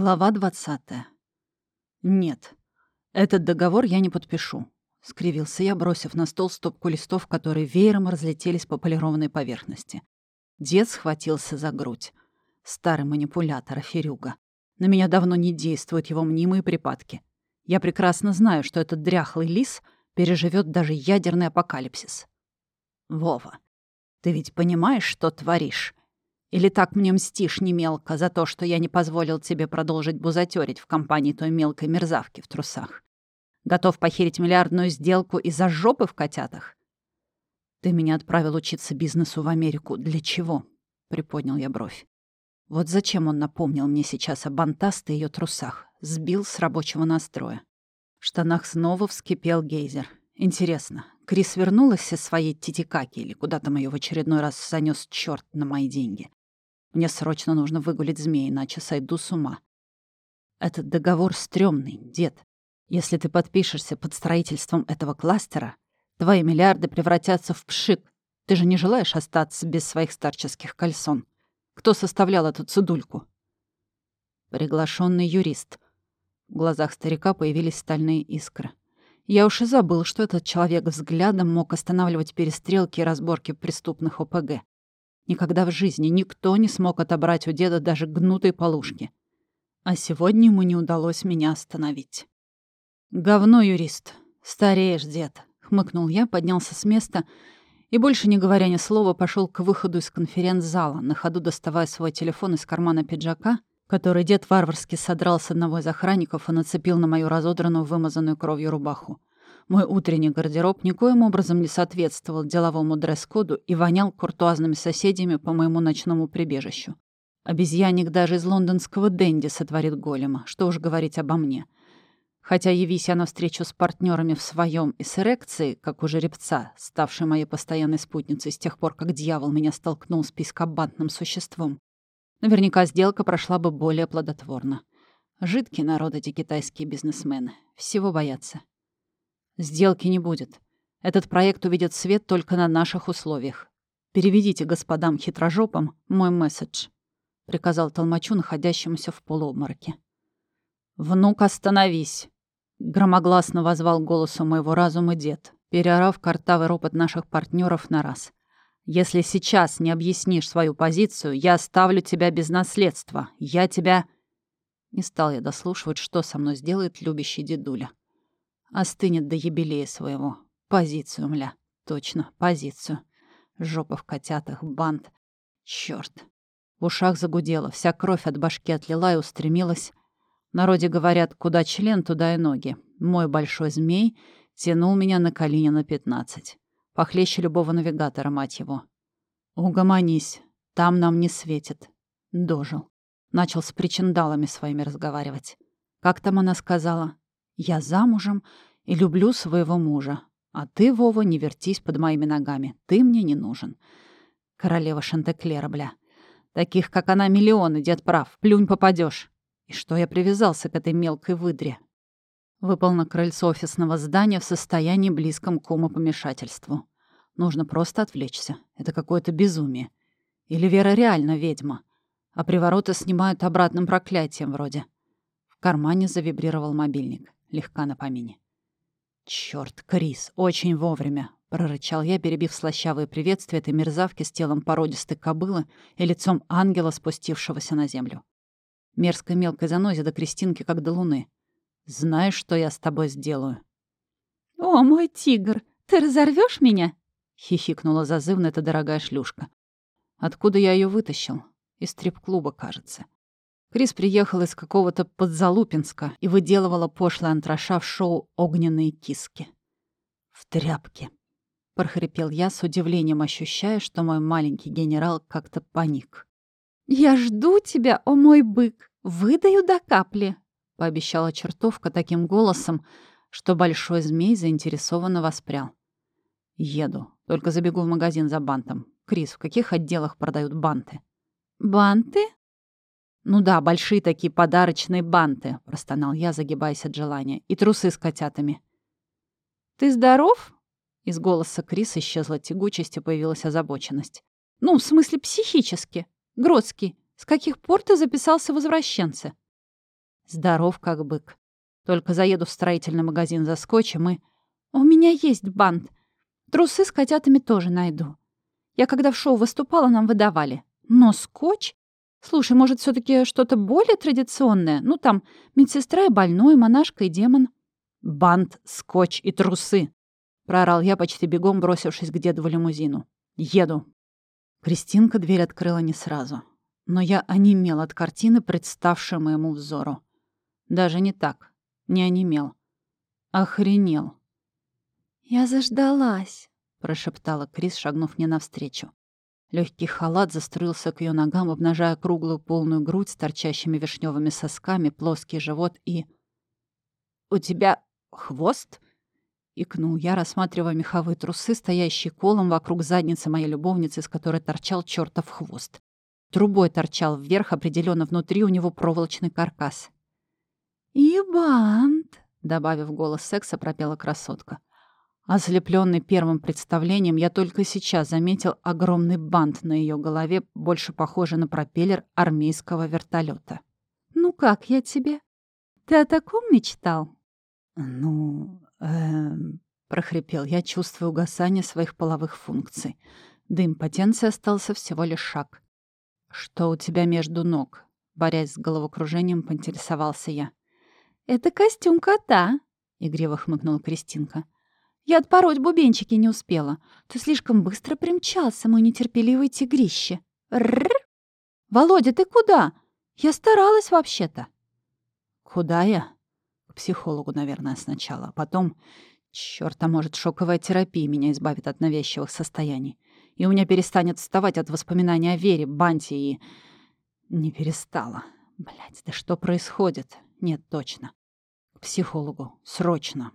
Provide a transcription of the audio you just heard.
Глава 20. «Нет, этот договор я не подпишу», — скривился я, бросив на стол стопку листов, которые веером разлетелись по полированной поверхности. Дед схватился за грудь. Старый манипулятор, аферюга. На меня давно не действуют его мнимые припадки. Я прекрасно знаю, что этот дряхлый лис переживет даже ядерный апокалипсис. «Вова, ты ведь понимаешь, что творишь?» Или так мне мстишь не мелко за то, что я не позволил тебе продолжить бузатерить в компании той мелкой мерзавки в трусах? Готов похерить миллиардную сделку из-за жопы в котятах? Ты меня отправил учиться бизнесу в Америку. Для чего? Приподнял я бровь. Вот зачем он напомнил мне сейчас о бантасте и ее трусах? Сбил с рабочего настроя. В штанах снова вскипел гейзер. Интересно, Крис вернулась из своей титикаки или куда там ее в очередной раз занес черт на мои деньги? Мне срочно нужно выгулить змеи, иначе сойду с ума. Этот договор стрёмный, дед. Если ты подпишешься под строительством этого кластера, твои миллиарды превратятся в пшик. Ты же не желаешь остаться без своих старческих кальсон? Кто составлял эту цедульку? Приглашенный юрист. В глазах старика появились стальные искры. Я уж и забыл, что этот человек взглядом мог останавливать перестрелки и разборки преступных ОПГ. Никогда в жизни никто не смог отобрать у деда даже гнутой полушки. А сегодня ему не удалось меня остановить. «Говно, юрист. Стареешь, дед», — хмыкнул я, поднялся с места и, больше не говоря ни слова, пошел к выходу из конференц-зала, на ходу доставая свой телефон из кармана пиджака, который дед варварски содрал с одного из охранников и нацепил на мою разодранную, вымазанную кровью рубаху. Мой утренний гардероб никоим образом не соответствовал деловому дресс-коду и вонял куртуазными соседями по моему ночному прибежищу. Обезьянник даже из лондонского Дэнди сотворит голема, что уж говорить обо мне. Хотя явись я навстречу с партнерами в своем и с эрекцией, как у жеребца, ставшей моей постоянной спутницей с тех пор, как дьявол меня столкнул с пискобантным существом, наверняка сделка прошла бы более плодотворно. Жидкие народы эти китайские бизнесмены. Всего боятся. Сделки не будет. Этот проект увидит свет только на наших условиях. Переведите господам хитрожопам мой месседж», — приказал толмачу, находящемуся в полуобмороке. «Внук, остановись!» — громогласно возвал голосу моего разума дед, переорав картавый ропот наших партнеров на раз. «Если сейчас не объяснишь свою позицию, я оставлю тебя без наследства. Я тебя...» Не стал я дослушивать, что со мной сделает любящий дедуля. Остынет до юбилея своего. Позицию, мля. Точно, позицию. Жопа в котятах, бант. Чёрт. В ушах загудело, вся кровь от башки отлила и устремилась. В народе говорят, куда член, туда и ноги. Мой большой змей тянул меня на колени на пятнадцать. Похлеще любого навигатора, мать его. Угомонись, там нам не светит. Дожил. Начал с причиндалами своими разговаривать. Как там она сказала? Я замужем и люблю своего мужа. А ты, Вова, не вертись под моими ногами. Ты мне не нужен. Королева Шантеклера, бля. Таких, как она, миллионы, дед прав. Плюнь попадешь. И что я привязался к этой мелкой выдре? Выпал на крыльцо офисного здания в состоянии близком к умопомешательству. Нужно просто отвлечься. Это какое-то безумие. Или Вера реально ведьма. А привороты снимают обратным проклятием вроде. В кармане завибрировал мобильник легка на помине. «Чёрт, Крис, очень вовремя!» — прорычал я, перебив слащавые приветствия этой мерзавки с телом породистой кобылы и лицом ангела, спустившегося на землю. Мерзкой мелкой занозе до Кристинки, как до луны. «Знаешь, что я с тобой сделаю?» «О, мой тигр, ты разорвешь меня?» — хихикнула зазывно эта дорогая шлюшка. «Откуда я ее вытащил? Из стрип-клуба, кажется. Крис приехал из какого-то Подзалупинска и выделывала пошлый антраша в шоу «Огненные киски». «В тряпке», — прохрипел я с удивлением, ощущая, что мой маленький генерал как-то паник. «Я жду тебя, о мой бык! Выдаю до капли!» — пообещала чертовка таким голосом, что большой змей заинтересованно воспрял. «Еду. Только забегу в магазин за бантом. Крис, в каких отделах продают банты?» «Банты?» «Ну да, большие такие подарочные банты», — простонал я, загибаясь от желания. «И трусы с котятами». «Ты здоров?» Из голоса Крис исчезла тягучесть и появилась озабоченность. «Ну, в смысле психически. Гродский, с каких пор ты записался в возвращенцы?» Здоров как бык. Только заеду в строительный магазин за скотчем и... У меня есть бант. Трусы с котятами тоже найду. Я когда в шоу выступала, нам выдавали. Но скотч? Слушай, может, все таки что-то более традиционное? Ну, там, медсестра и больной, монашка и демон. Бант, скотч и трусы. Проорал я, почти бегом бросившись к деду в лимузину. Еду. Кристинка дверь открыла не сразу. Но я онемел от картины, представшей моему взору. Даже не так. Не онемел. Охренел. «Я заждалась», — прошептала Крис, шагнув мне навстречу. Легкий халат заструился к ее ногам, обнажая круглую полную грудь с торчащими вишневыми сосками, плоский живот и... «У тебя хвост?» — икнул я, рассматривая меховые трусы, стоящие колом вокруг задницы моей любовницы, с которой торчал чертов хвост. Трубой торчал вверх, определенно внутри у него проволочный каркас. «И бант», — добавив голос секса, пропела красотка. Ослепленный первым представлением, я только сейчас заметил огромный бант на ее голове, больше похожий на пропеллер армейского вертолета. «Ну как я тебе? Ты о таком мечтал?» «Ну, эм...» — прохрипел я, чувствуя угасание своих половых функций. До импотенции остался всего лишь шаг. «Что у тебя между ног?» Борясь с головокружением, поинтересовался я. «Это костюм кота», — игриво хмыкнула Кристинка. Я отпороть бубенчики не успела. Ты слишком быстро примчался, мой нетерпеливый тигрище. Рррр! Володя, ты куда? Я старалась вообще-то. Куда я? К психологу, наверное, сначала. А потом... Чёрт, а может, шоковая терапия меня избавит от навязчивых состояний. И у меня перестанет вставать от воспоминаний о Вере, Банте и... Не перестала. Блядь, да что происходит? Нет, точно. К психологу. Срочно.